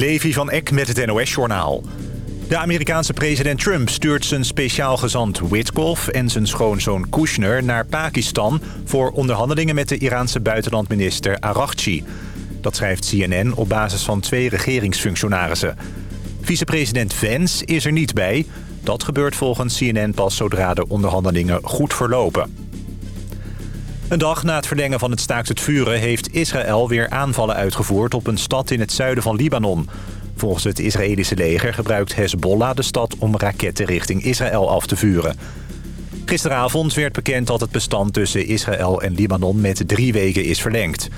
Levi van Eck met het NOS-journaal. De Amerikaanse president Trump stuurt zijn speciaal gezant Witkoff... en zijn schoonzoon Kushner naar Pakistan... voor onderhandelingen met de Iraanse buitenlandminister Araghchi. Dat schrijft CNN op basis van twee regeringsfunctionarissen. Vicepresident Vance is er niet bij. Dat gebeurt volgens CNN pas zodra de onderhandelingen goed verlopen. Een dag na het verlengen van het staakt het vuren... heeft Israël weer aanvallen uitgevoerd op een stad in het zuiden van Libanon. Volgens het Israëlische leger gebruikt Hezbollah de stad... om raketten richting Israël af te vuren. Gisteravond werd bekend dat het bestand tussen Israël en Libanon... met drie weken is verlengd.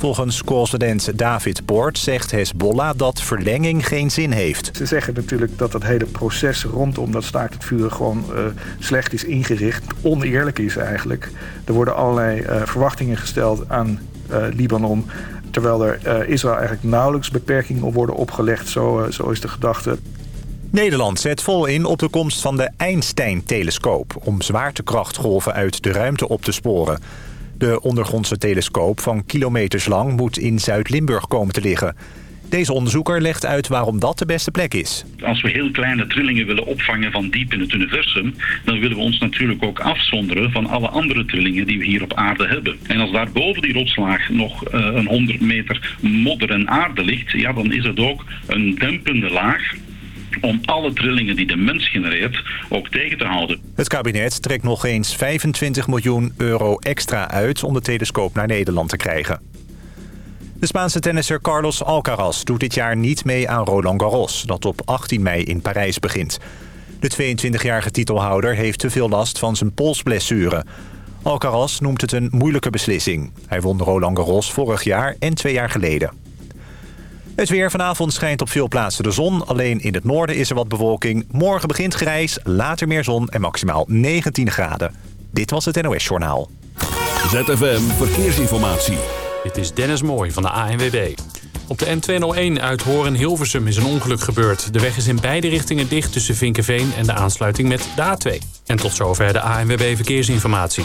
Volgens correspondent David Poort zegt Hezbollah dat verlenging geen zin heeft. Ze zeggen natuurlijk dat het hele proces rondom dat staakt het vuren gewoon uh, slecht is ingericht. Oneerlijk is eigenlijk. Er worden allerlei uh, verwachtingen gesteld aan uh, Libanon. Terwijl er Israël eigenlijk nauwelijks beperkingen op worden opgelegd. Zo, zo is de gedachte. Nederland zet vol in op de komst van de Einstein-telescoop... om zwaartekrachtgolven uit de ruimte op te sporen. De ondergrondse telescoop van kilometers lang moet in Zuid-Limburg komen te liggen. Deze onderzoeker legt uit waarom dat de beste plek is. Als we heel kleine trillingen willen opvangen van diep in het universum... dan willen we ons natuurlijk ook afzonderen van alle andere trillingen die we hier op aarde hebben. En als daar boven die rotslaag nog uh, een 100 meter modder en aarde ligt... ja, dan is het ook een dempende laag om alle trillingen die de mens genereert ook tegen te houden. Het kabinet trekt nog eens 25 miljoen euro extra uit om de telescoop naar Nederland te krijgen. De Spaanse tennisser Carlos Alcaraz doet dit jaar niet mee aan Roland Garros... dat op 18 mei in Parijs begint. De 22-jarige titelhouder heeft te veel last van zijn polsblessure. Alcaraz noemt het een moeilijke beslissing. Hij won Roland Garros vorig jaar en twee jaar geleden. Het weer vanavond schijnt op veel plaatsen de zon. Alleen in het noorden is er wat bewolking. Morgen begint grijs, later meer zon en maximaal 19 graden. Dit was het NOS Journaal. ZFM Verkeersinformatie. Dit is Dennis Mooij van de ANWB. Op de N201 uit Horen-Hilversum is een ongeluk gebeurd. De weg is in beide richtingen dicht tussen Vinkenveen en de aansluiting met de A2. En tot zover de ANWB Verkeersinformatie.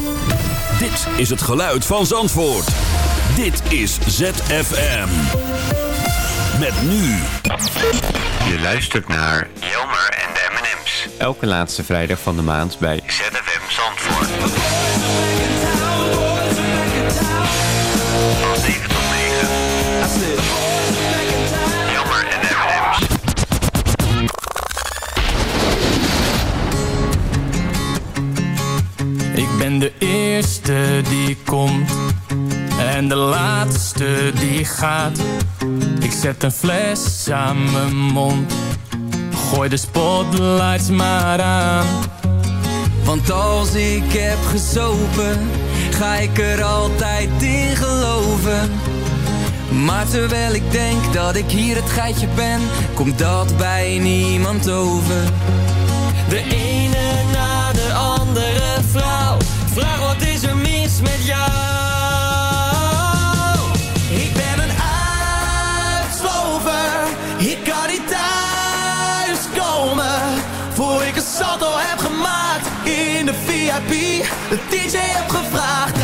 Dit is het geluid van Zandvoort. Dit is ZFM. Met nu. Je luistert naar Jelmer en de M&M's. Elke laatste vrijdag van de maand bij ZFM Zandvoort. Van 7 tot 9. Jelmer en de M&M's. Ik ben de eerste die komt en de laatste die gaat. Ik zet een fles aan mijn mond, gooi de spotlights maar aan. Want als ik heb gesopen, ga ik er altijd in geloven. Maar terwijl ik denk dat ik hier het geitje ben, komt dat bij niemand over. De ene na de andere vrouw, vraag VIP. De DJ heb gevraagd,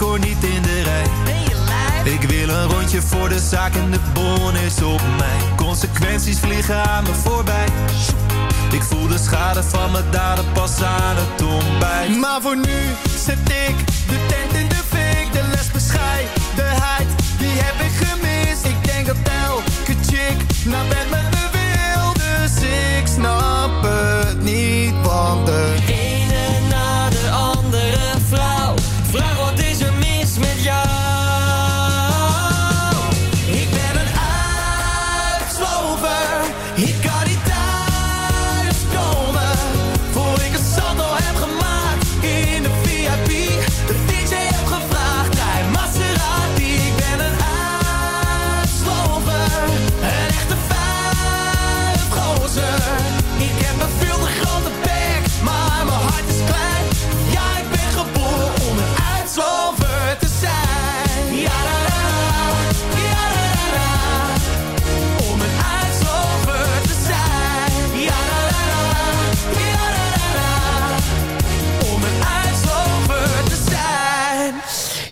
hoor niet in de rij. Ik wil een rondje voor de zaak en de bon is op mij. Consequenties vliegen aan me voorbij. Ik voel de schade van mijn daden pas aan het ontbijt. Maar voor nu zet ik de tent in de fik, de les bescheidenheid, die heb ik gemist. Ik denk dat elke chick naar bed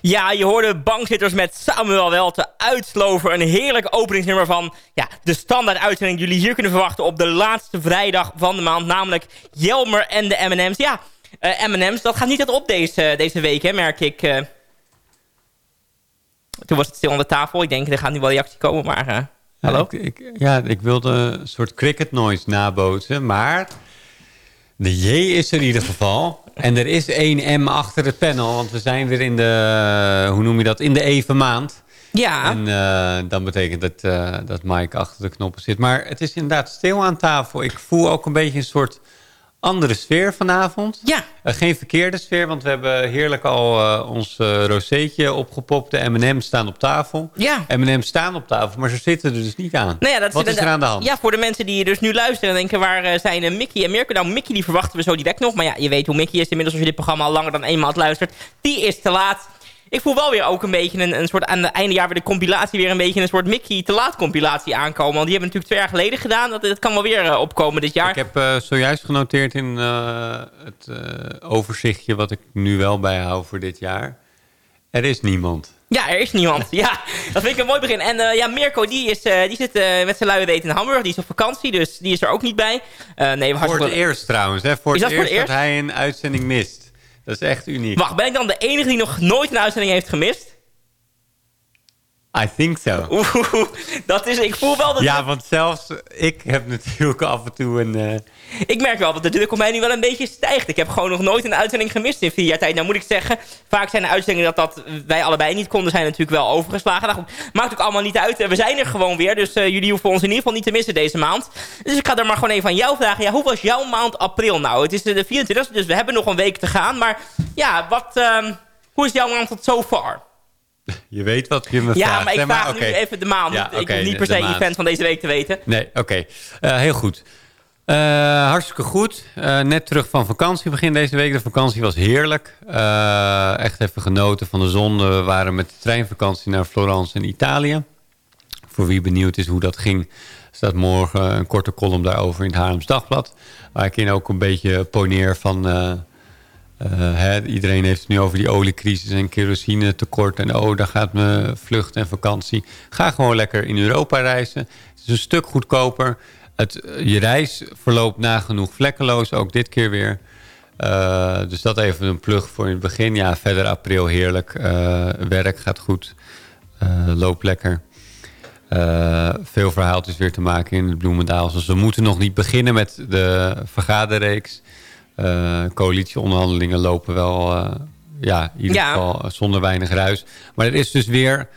Ja, je hoorde bankzitters met Samuel Welte uitslover. Een heerlijk openingsnummer van ja, de standaard uitzending jullie hier kunnen verwachten op de laatste vrijdag van de maand. Namelijk Jelmer en de M&M's. Ja, eh, M&M's, dat gaat niet echt op deze, deze week, hè, merk ik. eh. toen was het stil aan de tafel. Ik denk, er gaat nu wel reactie komen, maar... eh, hallo? Ja, ik, ik- ja, ik wilde een soort cricket noise nabootsen, maar de J is er in ieder geval. En er is één M achter het panel, want we zijn weer in de, hoe noem je dat, in de even maand. Ja. En eh, dan betekent dat eh, dat Mike achter de knoppen zit. Maar het is inderdaad stil aan tafel. Ik voel ook een beetje een soort andere sfeer vanavond. Ja. Eh, geen verkeerde sfeer, want we hebben heerlijk al eh, ons rozeetje opgepopt. De M&M's staan op tafel. Ja. M&M's staan op tafel, maar ze zitten er dus niet aan. Nou ja, dat Wat is er aan de hand? Ja, voor de mensen die dus nu luisteren en denken... waar zijn Mickey en Mirko? Nou, Mickey die verwachten we zo direct nog. Maar ja, je weet hoe Mickey is. Inmiddels als je dit programma al langer dan één maand luistert. Die is te laat. Ik voel wel weer ook een beetje een, een soort... aan het einde jaar weer de compilatie... weer een beetje een soort Mickey te laat compilatie aankomen. Want die hebben natuurlijk twee jaar geleden gedaan. Dat, dat kan wel weer eh, opkomen dit jaar. Ik heb eh, zojuist genoteerd in eh, het overzichtje... wat ik nu wel bijhoud voor dit jaar. Er is niemand. Ja, er is niemand. Ja, dat vind ik een mooi begin. En ja, Mirko, die, is, die zit met zijn luie weet in Hamburg. Die is op vakantie, dus die is er ook niet bij. Nee, Voor het eerst trouwens. Hè? Voor Is het dat voor eerst het dat hij een uitzending mist. Dat is echt uniek. Wacht, ben ik dan de enige die nog nooit een uitzending heeft gemist? I think so. Oeh, dat is, ik voel wel dat... Ja, want zelfs ik heb natuurlijk af en toe een... eh, Ik merk wel dat de druk op mij nu wel een beetje stijgt. Ik heb gewoon nog nooit een uitzending gemist in vier jaar tijd. Nou moet ik zeggen, vaak zijn de uitzendingen dat, dat wij allebei niet konden zijn natuurlijk wel overgeslagen. Nou goed, maakt ook allemaal niet uit. We zijn er gewoon weer, dus eh, jullie hoeven ons in ieder geval niet te missen deze maand. Dus ik ga er maar gewoon even aan jou vragen. Ja, hoe was jouw maand april nou? Het is de 24e, dus we hebben nog een week te gaan. Maar ja, wat, ehm, hoe is jouw maand tot zo far? Je weet wat je me Ja, vraagt. maar ik vraag nu even de maand. Ja, ik hoef niet de- per de se maand. event van deze week te weten. Nee, oké. Eh, heel goed. Eh, hartstikke goed. Eh, net terug van vakantie begin deze week. De vakantie was heerlijk. Echt even genoten van de zon. We waren met de treinvakantie naar Florence in Italië. Voor wie benieuwd is hoe dat ging... staat morgen een korte column daarover in het Haarlems Dagblad. Waar ik in ook een beetje poneer van... eh, eh, iedereen heeft het nu over die oliecrisis en kerosine tekort. En oh, daar gaat mijn vlucht en vakantie. Ga gewoon lekker in Europa reizen. Het is een stuk goedkoper. Het, je reis verloopt nagenoeg vlekkeloos, ook dit keer weer. Eh, dus dat even een plug voor in het begin. Ja, verder april heerlijk. Eh, werk gaat goed. Eh, loopt lekker. Eh, veel verhaaltjes weer te maken in het Bloemendaal. Dus we moeten nog niet beginnen met de vergaderreeks. Eh, coalitieonderhandelingen lopen wel, eh, ja, in ieder Ja. geval zonder weinig ruis. Maar er is dus weer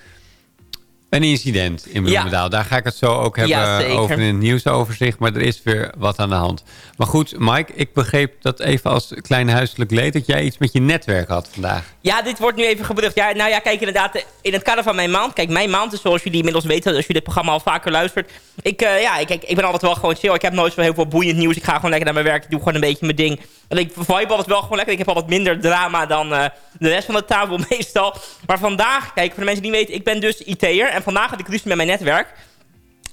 een incident in Bloemendaal. Daar ga ik het zo ook hebben Ja, over in het nieuwsoverzicht. Maar er is weer wat aan de hand. Maar goed, Mike, ik begreep dat even als klein huiselijk leed... dat jij iets met je netwerk had vandaag. Ja, dit wordt nu even gebeurd. Ja, nou ja, kijk, inderdaad, in het kader van mijn maand... Kijk, mijn maand is zoals jullie inmiddels weten... als jullie dit programma al vaker luistert... Ik, eh, ja, ik, ik, ik ben altijd wel gewoon chill. Ik heb nooit zo heel veel boeiend nieuws. Ik ga gewoon lekker naar mijn werk. Ik doe gewoon een beetje mijn ding. En ik vibe altijd wel gewoon lekker. Ik heb al wat minder drama dan eh, de rest van de tafel meestal. Maar vandaag, kijk, voor de mensen die niet weten... Ik ben dus IT'er. En vandaag had ik ruzie met mijn netwerk.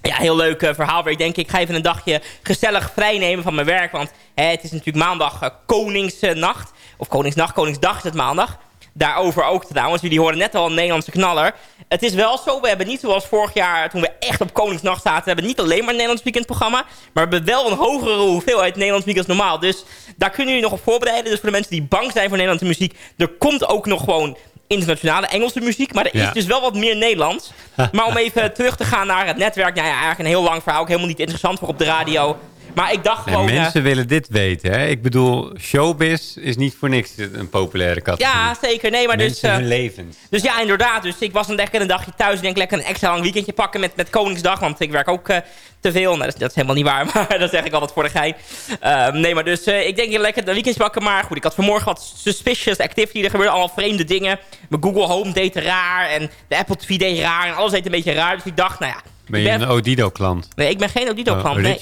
Ja, heel leuk eh, verhaal. Waar ik denk, ik ga even een dagje gezellig vrijnemen van mijn werk. Want hè, het is natuurlijk maandag eh, Koningsnacht. Of Koningsnacht, Koningsdag is het maandag. Daarover ook trouwens. Jullie horen net al een Nederlandse knaller. Het is wel zo, we hebben niet zoals vorig jaar... toen we echt op Koningsnacht zaten... we hebben niet alleen maar een Nederlands weekendprogramma... maar we hebben wel een hogere hoeveelheid Nederlands als normaal. Dus daar kunnen jullie nog op voorbereiden. Dus voor de mensen die bang zijn voor Nederlandse muziek... er komt ook nog gewoon internationale Engelse muziek. Maar er is Ja. dus wel wat meer Nederlands. maar om even terug te gaan naar het netwerk. Nou ja, eigenlijk een heel lang verhaal. Ook helemaal niet interessant voor op de radio. Maar ik dacht gewoon... eh, mensen willen dit weten. Hè? Ik bedoel, showbiz is niet voor niks een populaire categorie. ja, zeker. Nee, maar dus... mensen eh, hun levens. Dus ja, inderdaad. Dus ik was dan lekker een dagje thuis. Ik denk lekker een extra lang weekendje pakken met, met Koningsdag. Want ik werk ook eh, te veel. Nou, dat, is, dat is helemaal niet waar. Maar dat zeg ik altijd voor de gein. Ehm, nee, maar dus eh, ik denk lekker een weekendje pakken. Maar goed, ik had vanmorgen wat suspicious activity. Er gebeurden allemaal vreemde dingen. Mijn Google Home deed raar. En de Apple TV deed raar. En alles deed een beetje raar. Dus ik dacht, nou ja. Ben je een Odido-klant? Nee, ik ben geen Odido-klant. Oh, nee.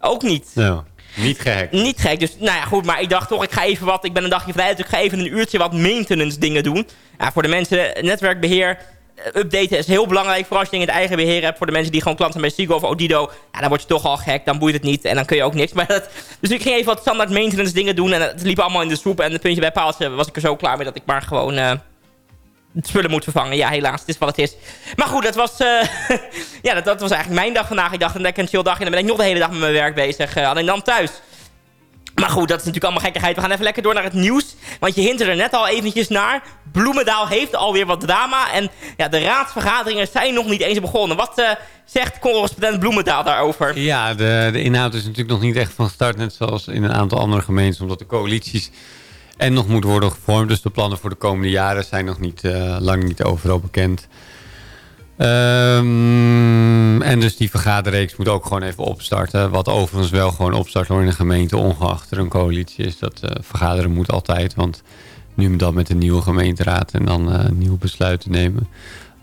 Ook niet. Nou, niet gehackt. Niet gek. Dus nou ja, goed. Maar ik dacht toch, ik ga even wat... Ik ben een dagje vrij, dus ik ga even een uurtje wat maintenance dingen doen. Ja, voor de mensen, netwerkbeheer... eh, Updaten is heel belangrijk, vooral als je dingen in het eigen beheer hebt. Voor de mensen die gewoon klant zijn bij Sigo of Odido. Ja, dan word je toch al gek, dan boeit het niet. En dan kun je ook niks. Maar dat, dus ik ging even wat standaard maintenance dingen doen. En het liep allemaal in de soep. En het puntje bij paaltje was ik er zo klaar mee dat ik maar gewoon... eh, spullen moet vervangen. Ja, helaas. Het is wat het is. Maar goed, dat was, eh, ja, dat, was eigenlijk mijn dag vandaag. Ik dacht een lekker chill dag. En dan ben ik nog de hele dag met mijn werk bezig. eh, alleen dan thuis. Maar goed, dat is natuurlijk allemaal gekkigheid. We gaan even lekker door naar het nieuws. Want je hint er net al eventjes naar. Bloemendaal heeft alweer wat drama. En ja, de raadsvergaderingen zijn nog niet eens begonnen. Wat eh, zegt correspondent Bloemendaal daarover? Ja, de, de inhoud is natuurlijk nog niet echt van start. Net zoals in een aantal andere gemeenten. Omdat de coalities en nog moeten worden gevormd. Dus de plannen voor de komende jaren zijn nog niet, eh, lang niet overal bekend. Ehm, en dus die vergaderreeks moet ook gewoon even opstarten. Wat overigens wel gewoon opstart hoor in een gemeente, ongeacht er een coalitie is. Dat eh, vergaderen moet altijd, want nu dan met een nieuwe gemeenteraad en dan eh nieuwe besluiten nemen.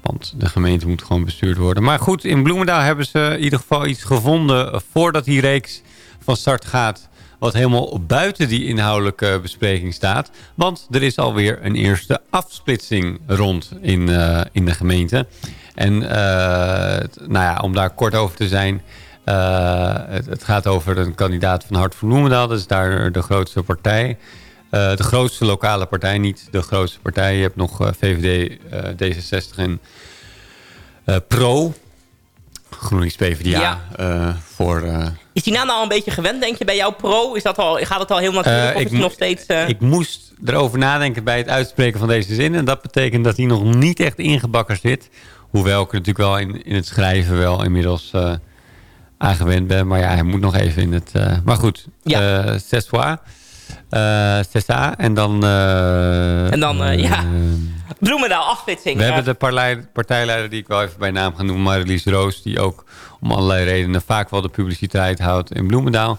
Want de gemeente moet gewoon bestuurd worden. Maar goed, in Bloemendaal hebben ze in ieder geval iets gevonden voordat die reeks van start gaat. Wat helemaal buiten die inhoudelijke bespreking staat. Want er is alweer een eerste afsplitsing rond in, eh, in de gemeente. En eh, nou ja, om daar kort over te zijn. eh, het, het gaat over een kandidaat van Hart van Bloemendaal. Dat is daar de grootste partij. De grootste lokale partij, niet de grootste partij. Je hebt nog VVD, eh, D66 en PRO. GroenLinks PvdA. Ja. voor, Is die naam nou al een beetje gewend, denk je, bij jouw pro? Is dat al, gaat het al heel natuurlijk? Eh, ik nog steeds... eh, Ik moest erover nadenken bij het uitspreken van deze zin. En dat betekent dat hij nog niet echt ingebakken zit. Hoewel ik natuurlijk wel in, in het schrijven wel inmiddels eh aangewend ben. Maar ja, hij moet nog even in het... maar goed, Ja. Ça. En dan... eh, En dan, eh, ja. Bloemendaal, afsplitsing. we hebben de partij- partijleider die ik wel even bij naam ga noemen, Marlies Roos, die ook om allerlei redenen vaak wel de publiciteit houdt in Bloemendaal.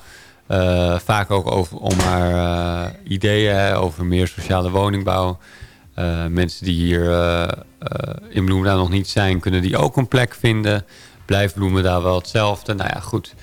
Vaak ook over, om haar ideeën over meer sociale woningbouw. Mensen die hier in Bloemendaal nog niet zijn, kunnen die ook een plek vinden. Blijft Bloemendaal wel hetzelfde? Nou ja, goed.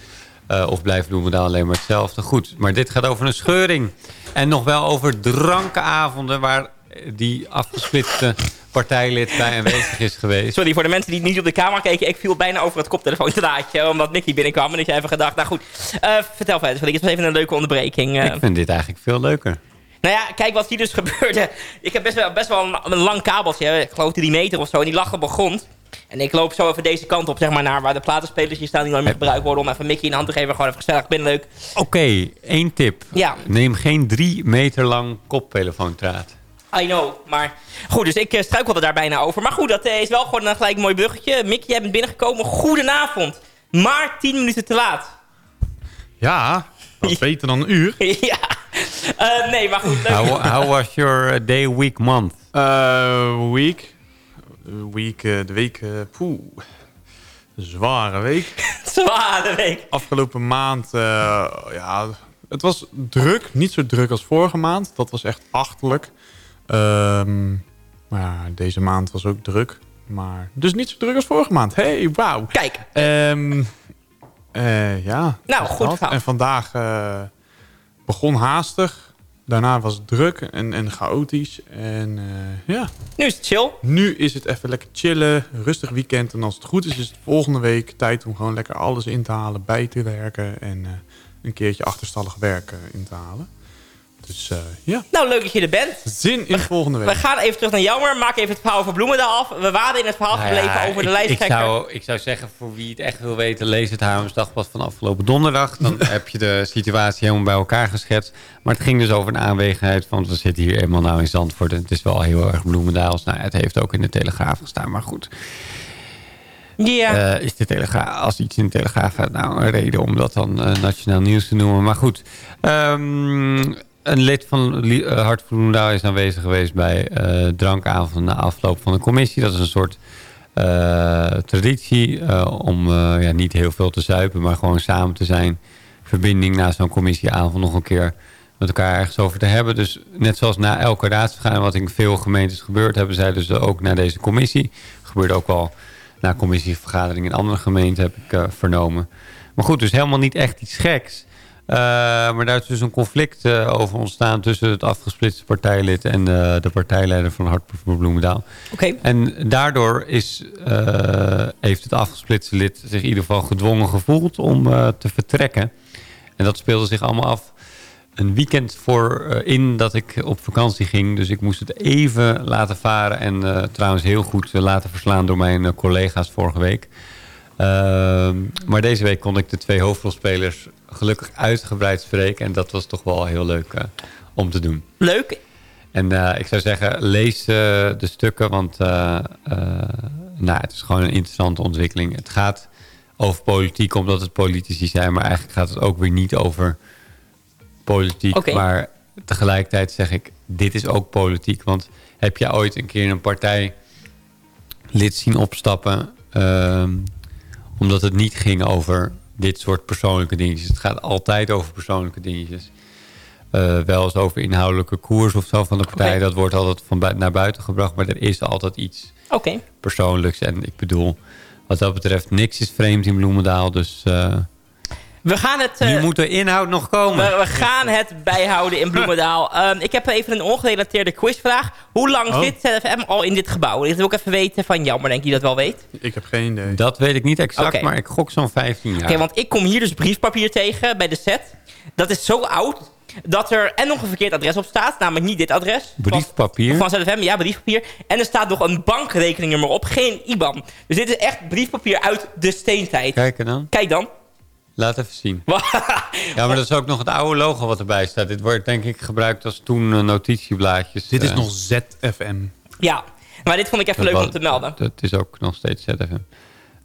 Eh, of blijft Bloemendaal alleen maar hetzelfde? Goed, maar dit gaat over een scheuring. En nog wel over drankenavonden waar die afgesplitste partijlid bij aanwezig is geweest. Sorry, voor de mensen die niet op de camera keken. Ik viel bijna over het koptelefoontje, omdat Mickey binnenkwam. En ik heb even gedacht, nou goed, eh, vertel verder. Het was even een leuke onderbreking. eh. Ik vind dit eigenlijk veel leuker. Nou ja, kijk wat hier dus gebeurde. Ik heb best wel, best wel een, een lang kabeltje, ik geloof drie meter of zo. En die lag op de grond. En ik loop zo even deze kant op, zeg maar, naar waar de platenspelers hier staan... die nooit meer gebruikt worden, om even Mickey een hand te geven. Gewoon even gezellig, binnen leuk. Oké, één tip. Ja. Neem geen drie meter lang koptelefoontraad. I know, maar goed, dus ik eh, struikelde daar bijna over. Maar goed, dat eh, is wel gewoon een gelijk mooi bruggetje. Mickey, jij bent binnengekomen. Goedenavond. Maar tien minuten te laat. Ja, wat beter dan een uur. ja. Eh, nee, maar goed. leuk. How, how was your day, week, month? Eh, week. Eh, week, de week, eh poeh. Een zware week. Zware week. Afgelopen maand, eh, ja, het was druk. Niet zo druk als vorige maand. Dat was echt achterlijk. Ehm, maar ja, deze maand was ook druk. Maar dus niet zo druk als vorige maand. Hey, wauw. Kijk. Ehm, eh, ja. Nou, goed. En vandaag begon haastig. Daarna was het druk en, en chaotisch. En eh, ja. Nu is het chill. Nu is het even lekker chillen. Rustig weekend. En als het goed is, is het volgende week tijd om gewoon lekker alles in te halen. Bij te werken. En eh, een keertje achterstallig werk in te halen. Dus uh, ja. Nou, leuk dat je er bent. Zin in we, volgende week. We gaan even terug naar Jammer. Maak even het verhaal over Bloemendaal af. We waren in het verhaal nou gebleven ja, over de lijsttrekker. Ik zou, ik zou zeggen, voor wie het echt wil weten... lees het Haarlems Dagblad van afgelopen donderdag. Dan heb je de situatie helemaal bij elkaar geschetst. Maar het ging dus over een aanwegenheid van... we zitten hier eenmaal nou in Zandvoort. En het is wel heel erg Bloemendaals. Nou, het heeft ook in de Telegraaf gestaan, maar goed... Ja. Uh, is de Telegraaf, als iets in de Telegraaf gaat, nou een reden om dat dan uh, nationaal nieuws te noemen. Maar goed, um, een lid van uh, is aanwezig geweest bij drankavond na afloop van de commissie. Dat is een soort traditie om ja, niet heel veel te zuipen, maar gewoon samen te zijn. Verbinding na zo'n commissieavond nog een keer met elkaar ergens over te hebben. Dus net zoals na elke raadsvergadering, wat in veel gemeentes gebeurt, hebben zij dus ook naar deze commissie. Gebeurt ook al na commissievergadering in andere gemeenten, heb ik uh, vernomen. Maar goed, dus helemaal niet echt iets geks. Uh, maar daar is dus een conflict uh, over ontstaan tussen het afgesplitste partijlid en de partijleider van Hart voor Bloemendaal. Okay. En daardoor is, heeft het afgesplitste lid zich in ieder geval gedwongen gevoeld om te vertrekken. En dat speelde zich allemaal af een weekend voor in dat ik op vakantie ging. Dus ik moest het even laten varen. En trouwens heel goed laten verslaan door mijn collega's vorige week. Ehm, maar deze week kon ik de twee hoofdrolspelers gelukkig uitgebreid spreken. En dat was toch wel heel leuk om te doen. Leuk. En ik zou zeggen, lees de stukken. Want nou, het is gewoon een interessante ontwikkeling. Het gaat over politiek omdat het politici zijn. Maar eigenlijk gaat het ook weer niet over politiek. Okay. Maar tegelijkertijd zeg ik, dit is ook politiek. Want heb je ooit een keer een partij lid zien opstappen... Um, omdat het niet ging over dit soort persoonlijke dingetjes. Het gaat altijd over persoonlijke dingetjes. Uh, wel eens over inhoudelijke koers of zo van de partij. Okay. Dat wordt altijd van naar buiten gebracht. Maar er is altijd iets okay. persoonlijks. En ik bedoel, wat dat betreft, niks is vreemd in Bloemendaal. Dus... Uh, we gaan het... Uh, nu moet de inhoud nog komen. We, we gaan het bijhouden in Bloemendaal. um, ik heb even een ongerelateerde quizvraag. Hoe lang Oh. zit ZFM al in dit gebouw? Ik wil ook even weten van jou, maar denk je dat wel weet? Ik heb geen idee. Dat weet ik niet exact, maar ik gok zo'n 15 jaar. Oké, want ik kom hier dus briefpapier tegen bij de set. Dat is zo oud dat er en nog een verkeerd adres op staat. Namelijk niet dit adres. Briefpapier? Van, van ZFM, ja, briefpapier. En er staat nog een bankrekeningnummer op, geen IBAN. Dus dit is echt briefpapier uit de steentijd. Kijk dan. Kijk dan. Laat even zien. ja, maar dat is ook nog het oude logo wat erbij staat. Dit wordt denk ik gebruikt als toen uh, notitieblaadjes. Dit is uh, nog ZFM. Ja, maar dit vond ik even dat leuk was- om te melden. Dat is ook nog steeds ZFM.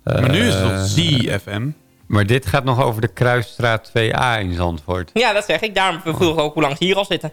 Maar nu is het Eh, nog ZFM. Maar dit gaat nog over de Kruisstraat 2A in Zandvoort. Ja, dat zeg ik. Daarom vroeg ik ook hoe lang ze hier al zitten.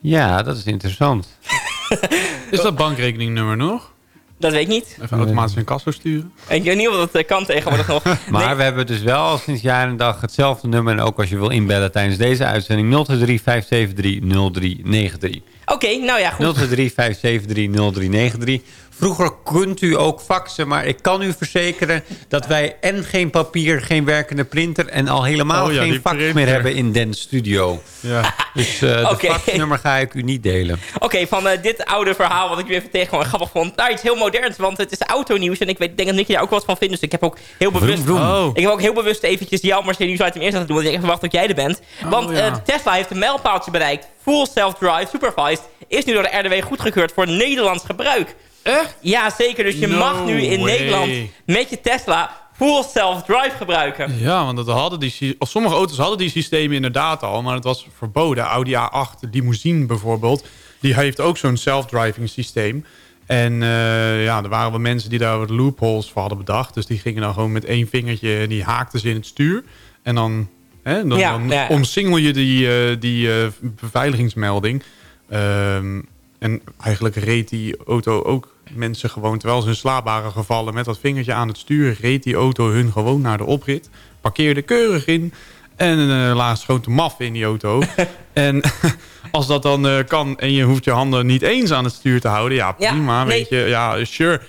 Ja, dat is interessant. Is dat bankrekeningnummer nog? Dat weet ik niet. Even automatisch een kasso sturen. Ik weet niet of dat eh, kan tegenwoordig nog. Maar Nee. we hebben dus wel sinds jaar en dag hetzelfde nummer. En ook als je wil inbellen tijdens deze uitzending 023 573 0393. Oké, nou ja, goed. 023 573 0393. Vroeger kunt u ook faxen, maar ik kan u verzekeren dat wij en geen papier, geen werkende printer en al helemaal Oh ja, geen fax printer. meer hebben in den studio. Ja. Dus eh de Oké. faxnummer ga ik u niet delen. Oké, van eh, dit oude verhaal wat ik weer even tegen gewoon grappig vond. Nou, iets heel moderns, want het is autonieuws. En ik weet, denk dat Nicky daar ook wat van vindt. Dus ik heb ook heel bewust... vroom. Oh. Ik heb ook heel bewust eventjes jou maar nieuws uit hem eerst laten doen. Want ik even wachten tot jij er bent. Want ja. eh, Tesla heeft een mijlpaaltje bereikt. Full Self-Drive Supervised is nu door de RDW goedgekeurd voor Nederlands gebruik. Echt? Ja, zeker. Dus je No mag nu in way. Nederland met je Tesla Full Self-Drive gebruiken. Ja, want dat hadden die, of sommige auto's hadden die systemen inderdaad al, maar het was verboden. Audi A8 limousine bijvoorbeeld, die heeft ook zo'n self-driving systeem. En eh, ja, er waren wel mensen die daar wat loopholes voor hadden bedacht. Dus die gingen dan gewoon met één vingertje, die haakten ze in het stuur. En dan, hè, dan, Ja, dan ja, ja. omsingel je die, eh, die eh, beveiligingsmelding. Ehm, en eigenlijk reed die auto ook mensen gewoon... terwijl ze in slaap waren gevallen met dat vingertje aan het stuur... reed die auto hun gewoon naar de oprit. Parkeerde keurig in. En uh, laatst gewoon te maf in die auto. en als dat dan kan en je hoeft je handen niet eens aan het stuur te houden... ja, Ja, prima, nee. weet je. Ja, sure.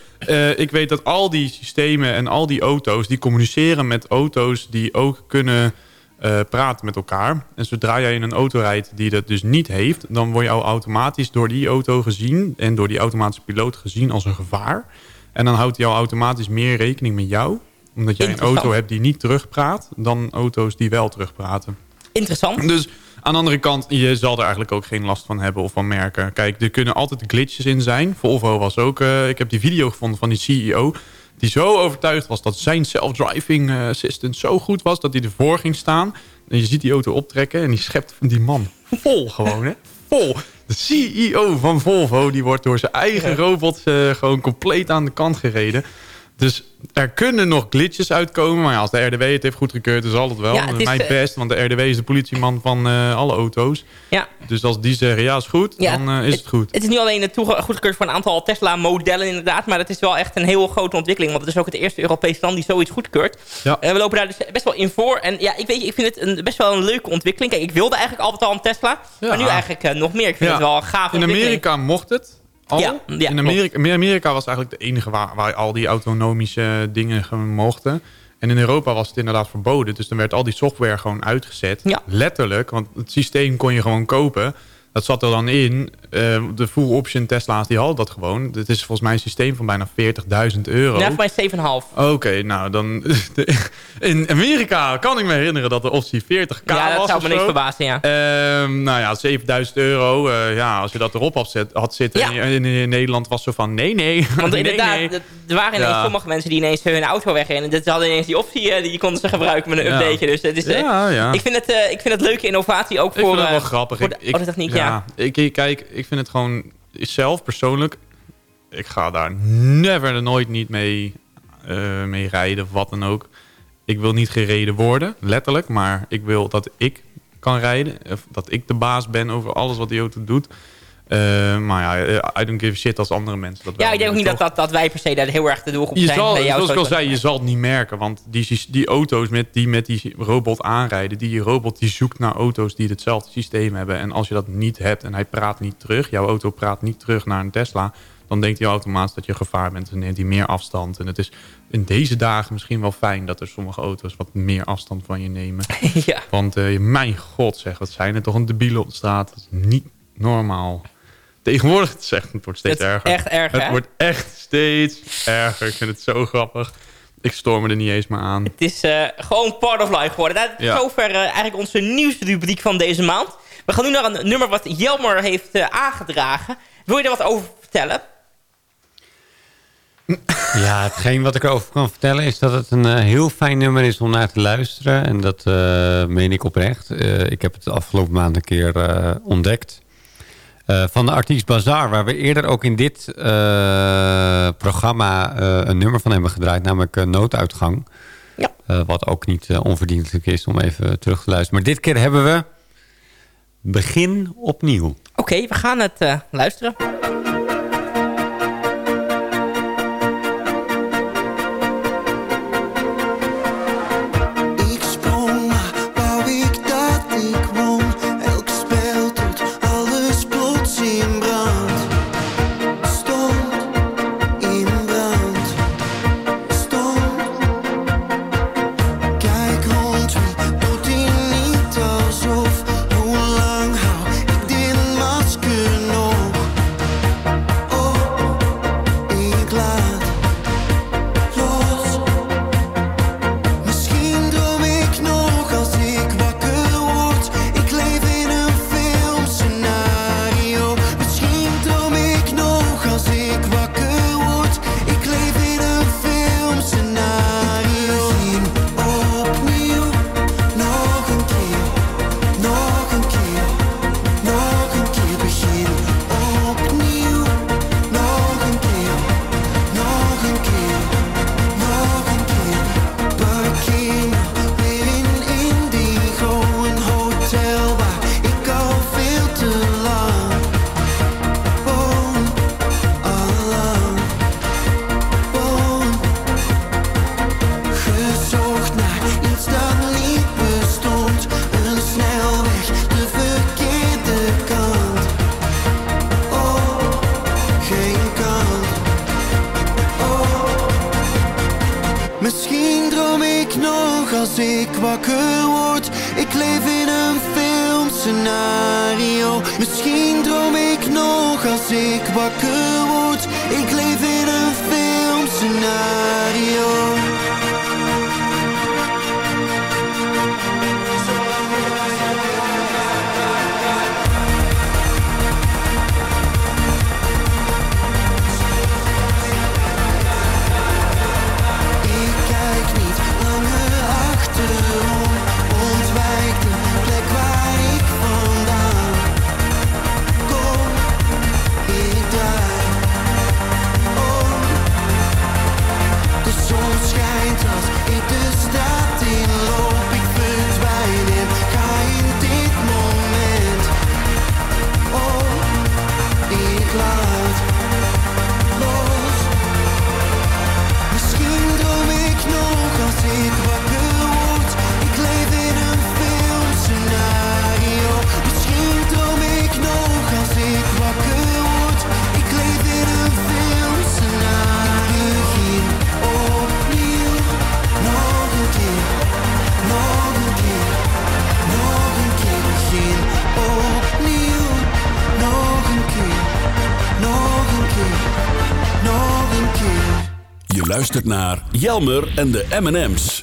Ik weet dat al die systemen en al die auto's... die communiceren met auto's die ook kunnen eh, praten met elkaar. En zodra jij in een auto rijdt die dat dus niet heeft... dan word je al automatisch door die auto gezien... en door die automatische piloot gezien als een gevaar. En dan houdt hij al automatisch meer rekening met jou... omdat jij een auto hebt die niet terugpraat... dan auto's die wel terugpraten. Interessant. Dus aan de andere kant, je zal er eigenlijk ook geen last van hebben of van merken. Kijk, er kunnen altijd glitches in zijn. Volvo was ook... eh, ik heb die video gevonden van die CEO... die zo overtuigd was dat zijn self-driving eh, assistant zo goed was... dat hij ervoor ging staan. En je ziet die auto optrekken en die schept die man vol gewoon, hè? Vol. De CEO van Volvo, die wordt door zijn eigen robot eh, gewoon compleet aan de kant gereden. Dus er kunnen nog glitches uitkomen. Maar ja, als de RDW het heeft goedgekeurd, dan zal het wel. Ja, het is, Mijn best, want de RDW is de politieman van eh, alle auto's. Ja. Dus als die zeggen, ja, is goed, Ja, dan eh, is het goed. Het is niet alleen het goedgekeurd voor een aantal Tesla-modellen inderdaad... maar het is wel echt een heel grote ontwikkeling. Want het is ook het eerste Europese land die zoiets goedkeurt. Ja. Eh, we lopen daar dus best wel in voor. En ja, ik, weet, ik vind het een, best wel een leuke ontwikkeling. Kijk, ik wilde eigenlijk altijd al een Tesla. Maar nu eigenlijk nog meer. Ik vind het wel een gaaf In Amerika mocht het al. Ja, ja, in Amerika, Amerika was eigenlijk de enige waar, waar al die autonomische dingen mochten. En in Europa was het inderdaad verboden. Dus dan werd al die software gewoon uitgezet. Letterlijk, want het systeem kon je gewoon kopen. Dat zat er dan in. Eh, de full option Tesla's die hadden dat gewoon. Dit is volgens mij een systeem van bijna 40.000 euro. Ja, mij 7,5. Oké, nou dan... in Amerika kan ik me herinneren dat de optie 40k Ja, dat was zou me niks verbazen, ja. Ehm, nou ja, 7000 euro. eh, ja, als je dat erop had, zet, had zitten Ja. in, in, in Nederland was zo van nee, nee. Want nee, inderdaad, nee. er waren ineens Ja. sommige mensen die ineens hun auto wegrennen. Dus ze hadden ineens die optie, eh, die konden ze gebruiken met een Ja. updateje. Dus het is, Ja, ja. Ik, vind het, ik vind het leuke innovatie ook Ik voor, vind het wel grappig. voor Ik, de ik, autotechniek. Ja. Ik, ik- kijk, ik vind het gewoon zelf persoonlijk... Ik ga daar never, nooit niet mee, eh, mee rijden of wat dan ook. Ik wil niet gereden worden, letterlijk. Maar ik wil dat ik kan rijden. Of dat ik de baas ben over alles wat die auto doet. Eh, maar ja, eh, I don't give a shit als andere mensen dat Ja, ik denk ook niet dat, dat, dat wij per se daar heel erg de doelgroep je zijn. zal, zoals ik al zei, je zal het niet merken. Want die, die auto's met, die met die robot aanrijden... die robot die zoekt naar auto's die hetzelfde systeem hebben. En als je dat niet hebt en hij praat niet terug... jouw auto praat niet terug naar een Tesla... dan denkt hij automatisch dat je gevaar bent. En neemt hij meer afstand. En het is in deze dagen misschien wel fijn... dat er sommige auto's wat meer afstand van je nemen. ja. Want eh, mijn god zeg, wat zijn er toch een debiele op de straat. Dat is niet normaal. Tegenwoordig, het, is echt, het wordt steeds Het is erger. echt erg, Het hè? wordt echt steeds erger. Ik vind het zo grappig. Ik stoor me er niet eens meer aan. Het is eh, gewoon part of life geworden. Nou, Ja. Zover eh, eigenlijk onze nieuwsrubriek van deze maand. We gaan nu naar een nummer wat Jelmer heeft eh, aangedragen. Wil je er wat over vertellen? Ja, hetgeen wat ik erover kan vertellen is dat het een heel fijn nummer is om naar te luisteren. En dat eh, meen ik oprecht. Eh, ik heb het de afgelopen maand een keer eh, ontdekt. Eh, van de artiest Bazaar, waar we eerder ook in dit eh, programma eh, een nummer van hebben gedraaid, namelijk Nooduitgang. Ja. Wat ook niet onverdienstelijk is om even terug te luisteren. Maar dit keer hebben we Begin opnieuw. Oké, we gaan het luisteren. Als ik wakker word. Ik leef in een filmscenario. Luistert naar Jelmer en de M&M's.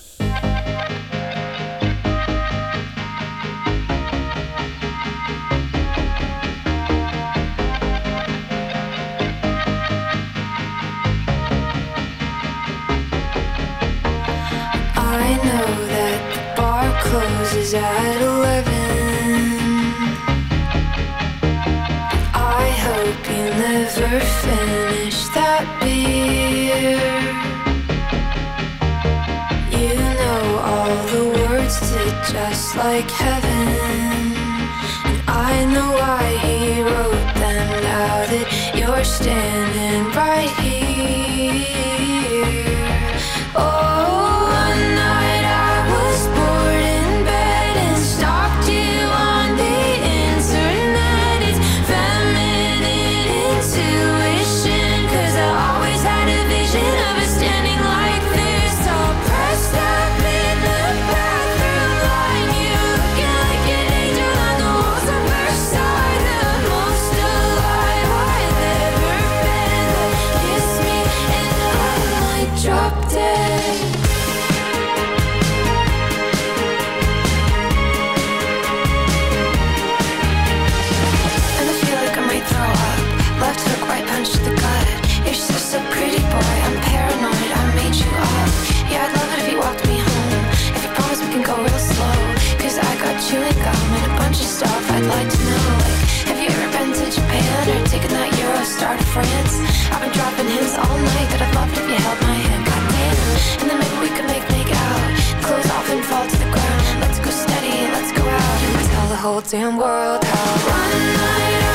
Just like heaven. And I know why he wrote them now that you're standing right here. Whole damn world how. One night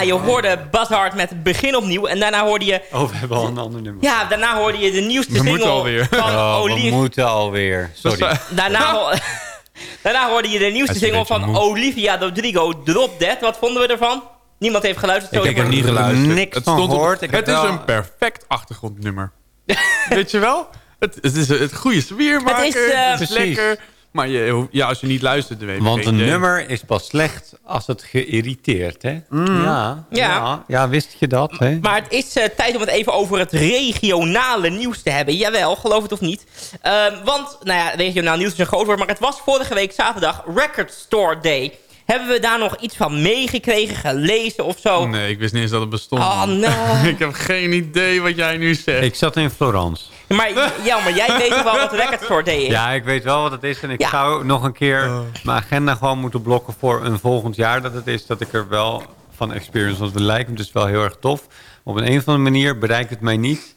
Ja, je hoorde Bas Hart met Begin Opnieuw. En daarna hoorde je... Oh, we hebben al een ander nummer. Ja, daarna hoorde je de nieuwste We single moeten alweer. van Oh, we Olivia. moeten alweer. Sorry. Daarna, ho- daarna hoorde je de nieuwste is single van moe. Olivia Rodrigo, Drop Dead. Wat vonden we ervan? Niemand heeft geluisterd. Ik, zo ik heb niet geluisterd. niks het stond op- gehoord. Het is wel- een perfect achtergrondnummer. Weet je wel? Het, het is het goede sfeermaker. Het Het is, is, eh, Precies. lekker. Maar je, ja, als je niet luistert, dan weet je Want een nummer is pas slecht als het geïrriteerd, hè? Mm. Ja, Ja. ja. Ja, wist je dat, hè? Maar het is eh, tijd om het even over het regionale nieuws te hebben. Jawel, geloof het of niet. Ehm, want, nou ja, regionaal nieuws is een groot woord. Maar het was vorige week zaterdag Record Store Day. Hebben we daar nog iets van meegekregen, gelezen of zo? Nee, ik wist niet eens dat het bestond. Oh, no. ik heb geen idee wat jij nu zegt. Ik zat in Florence. Maar, ja, maar jij weet toch wel wat Record Store Day is? Ja, ik weet wel wat het is. En ik Ja. zou nog een keer mijn agenda gewoon moeten blokken voor een volgend jaar dat het is. Dat ik er wel van experience. Want het lijkt me dus wel heel erg tof. Op een, een of andere manier bereikt het mij niet.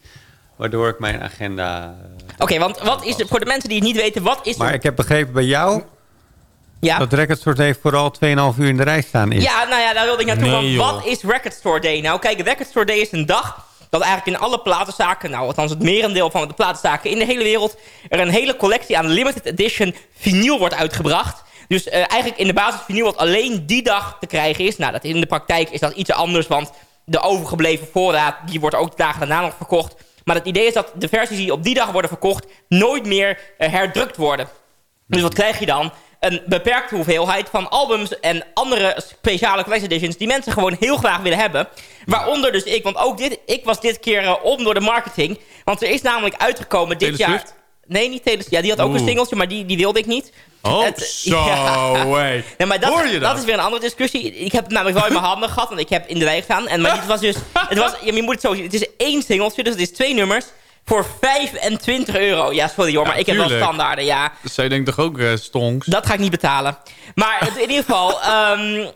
Waardoor ik mijn agenda... Oké, want wat is, voor de mensen die het niet weten, wat is... Maar ik heb begrepen bij jou... Ja. dat Record Store Day vooral 2,5 uur in de rij staan is. Ja, nou ja, daar wilde ik naartoe. Nee, want joh. wat is Record Store Day? Nou, kijk, Record Store Day is een dag dat eigenlijk in alle platenzaken... nou, althans het merendeel van de platenzaken in de hele wereld... er een hele collectie aan limited edition vinyl wordt uitgebracht. Dus eh, eigenlijk in de basis vinyl wat alleen die dag te krijgen is. Nou, dat in de praktijk is dat iets anders, want de overgebleven voorraad... die wordt ook de dagen daarna nog verkocht. Maar het idee is dat de versies die op die dag worden verkocht... nooit meer eh, herdrukt worden. Dus wat krijg je dan? Een beperkte hoeveelheid van albums en andere speciale collector editions... die mensen gewoon heel graag willen hebben. Waaronder dus ik, want ook dit, ik was dit keer eh, om door de marketing. Want er is namelijk uitgekomen dit jaar... Nee, niet Taylor. Ja, die had ook een singeltje, maar die, die wilde ik niet. Oh, Het- zo, ja. hey. Nee, maar dat, Hoor je dat? dat is weer een andere discussie. Ik heb het namelijk wel in mijn handen gehad, want ik heb in de rij gestaan. En, maar dit was dus... Het was, ja, je moet het zo zien. Het is één singeltje, dus het is twee nummers. Voor 25 euro. Ja, sorry hoor, maar ik heb wel standaarden, ja. Zij denkt toch ook eh, stonks? Dat ga ik niet betalen. Maar het- in ieder geval... ehm,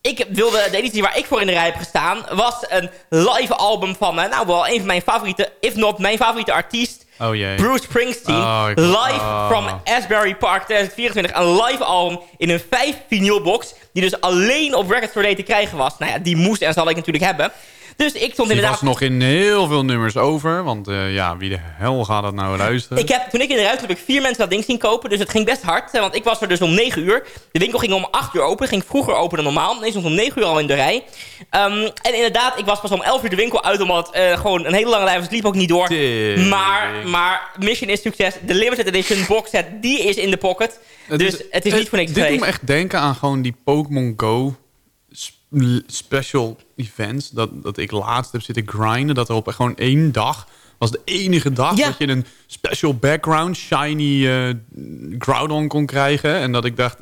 ik wilde, de editie waar ik voor in de rij heb gestaan... was een live album van... eh, nou, wel een van mijn favoriete... if not mijn favoriete artiest... Oh jee. Bruce Springsteen. Oh, ik- live oh. from Asbury Park 2024. Een live album in een 5 vinylbox. Die dus alleen op Record Store Day te krijgen was. Nou ja, die moest en zal ik natuurlijk hebben. Dus ik stond Die inderdaad... was nog in heel veel nummers over. Want eh, ja, wie de hel gaat dat nou luisteren? Ik heb, toen ik in de ruimte heb ik vier mensen dat ding zien kopen. Dus het ging best hard. eh, Want ik was er dus om 9 uur. De winkel ging om 8 uur open. Ging vroeger open dan normaal. Nee, stond om 9 uur al in de rij. Ehm, en inderdaad, ik was pas om 11 uur de winkel uit. Omdat eh, gewoon een hele lange rij was. Het liep ook niet door. Maar, maar Mission is succes. De limited edition box set, die is in de pocket. dus het is niet voor niks Dit doet geweest. me echt denken aan gewoon die Pokémon Go special events. Dat, dat ik laatst heb zitten grinden. Dat er op gewoon één dag... was de enige dag dat je een special background... shiny eh Groudon kon krijgen. En dat ik dacht,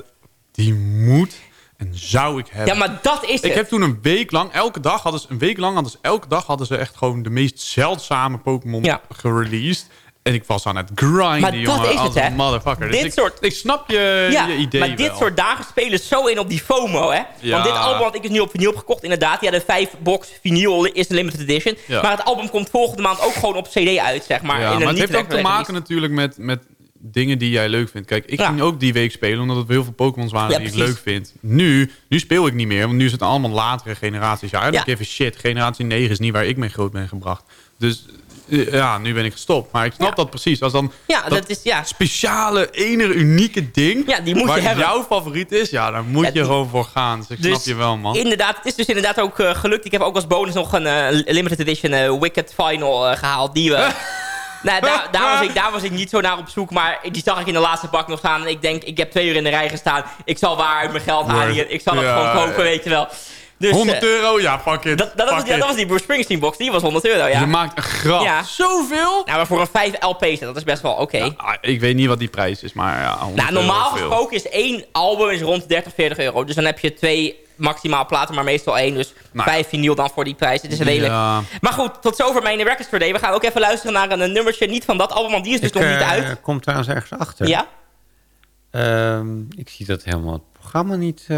die moet en zou ik hebben. Ja, maar dat is Ik het. heb toen een week lang, elke dag hadden ze, een week lang hadden ze, elke dag hadden ze echt gewoon de meest zeldzame Pokémon gereleased. En ik was aan het grinden, Maar dat jongen, is het, hè? motherfucker. Dus Dit ik, soort- ik snap je, ja, je idee maar dit wel. soort dagen spelen zo in op die FOMO, hè? Ja. Want dit album had ik dus nu op vinyl heb gekocht, inderdaad. Ja, de 5 box vinyl is een limited edition. Ja. Maar het album komt volgende maand ook gewoon op cd uit, zeg maar. ja, in maar het heeft ook te maken natuurlijk met, met dingen die jij leuk vindt. Kijk, ik ging ook die week spelen omdat het heel veel Pokémons waren die ik leuk vind. Nu, nu speel ik niet meer, want nu is het allemaal latere generaties. Ja, I don't Ja. give a shit. Generatie 9 is niet waar ik mee groot ben gebracht. Dus ja, nu ben ik gestopt. Maar ik snap dat precies. Als dan Ja, dat, is, ja. speciale, enige, unieke ding... Ja, die moet je waar hebben. jouw favoriet is, ja, daar moet Ja, je gewoon voor gaan. Dus ik Dus snap je wel, man. Inderdaad, het is dus inderdaad ook eh, gelukt. Ik heb ook als bonus nog een eh, limited edition eh, Wicked Final eh, gehaald. Die we... nou, daar, daar, was ik, daar was ik niet zo naar op zoek. Maar die zag ik in de laatste bak nog staan. En ik denk, ik heb twee uur in de rij gestaan. Ik zal waar uit mijn geld halen. hier. Ik zal het Ja, gewoon kopen, ja. weet je wel. Dus, 100 eh, euro? Ja, fuck it. dat, dat, was, ja, dat was die Bruce Springsteen box. Die was 100 euro, ja. Je maakt een grap. Ja. Zoveel? Nou, maar voor een 5 LP's, dat is best wel oké. Ah, ik weet niet wat die prijs is, maar ja, 100 Nou, normaal euro veel. gesproken is één album is rond 30, 40 euro. Dus dan heb je twee maximaal platen, maar meestal één. Dus vijf vinyl dan voor die prijs. Het is redelijk. Ja. Maar goed, tot zover mijn Records for Day. We gaan ook even luisteren naar een, nummertje. Niet van dat album, want die is dus Ik nog niet eh, uit. kom trouwens ergens achter. Ja? Ehm, ik zie dat helemaal het programma niet eh,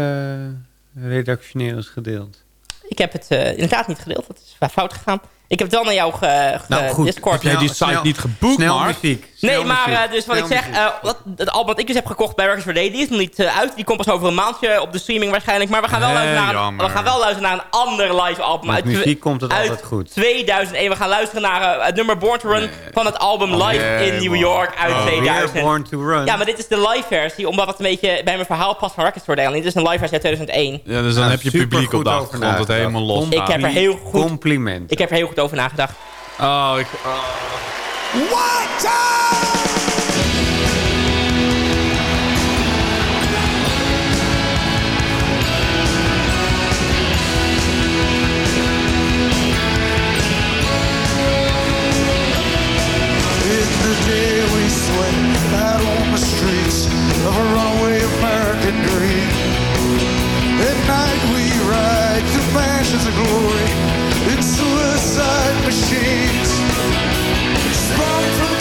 redactioneel is gedeeld. Ik heb het eh, inderdaad niet gedeeld. Dat is fout gegaan. Ik heb het wel naar jou ge, ge Nou, goed. Discord. Heb jij die site Snel- niet geboekt, Snel muziek. Nee, maar eh, dus wat ik zeg, eh, wat, het album dat ik dus heb gekocht bij Records for Day, die is nog niet eh, uit. Die komt pas over een maandje op de streaming waarschijnlijk. Maar we gaan wel, luisteren, naar een, we gaan wel luisteren naar een ander live album. Met uit muziek komt het uit altijd goed. 2001. We gaan luisteren naar het nummer Born to Run van het album Live nee, in New man. York uit Oh, 2000. weer Born to Run. Ja, maar dit is de live versie, omdat het een beetje bij mijn verhaal past van Records for Day. Alleen dit is een live versie uit 2001. Ja, dus dan Ja, heb je publiek op de achtergrond dat nagedacht. helemaal los Ik heb er heel goed, Compliment. ik heb er heel goed over nagedacht. Oh, ik... In the day we sweat out on the streets of a runaway American dream. At night we ride through mansions of glory suicide machines. Sprung from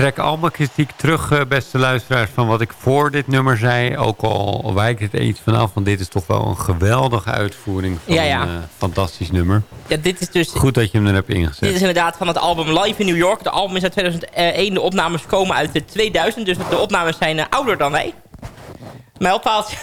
trek al mijn kritiek terug, eh, beste luisteraars, van wat ik voor dit nummer zei. Ook al wijkt het iets vanaf, want dit is toch wel een geweldige uitvoering van Ja, ja. een eh, fantastisch nummer. Ja, dit is dus... Goed dat je hem er hebt ingezet. Dit is inderdaad van het album Live in New York. De album is uit 2001. De opnames komen uit de 2000. Dus de opnames zijn eh, ouder dan wij. Mijlpaaltje.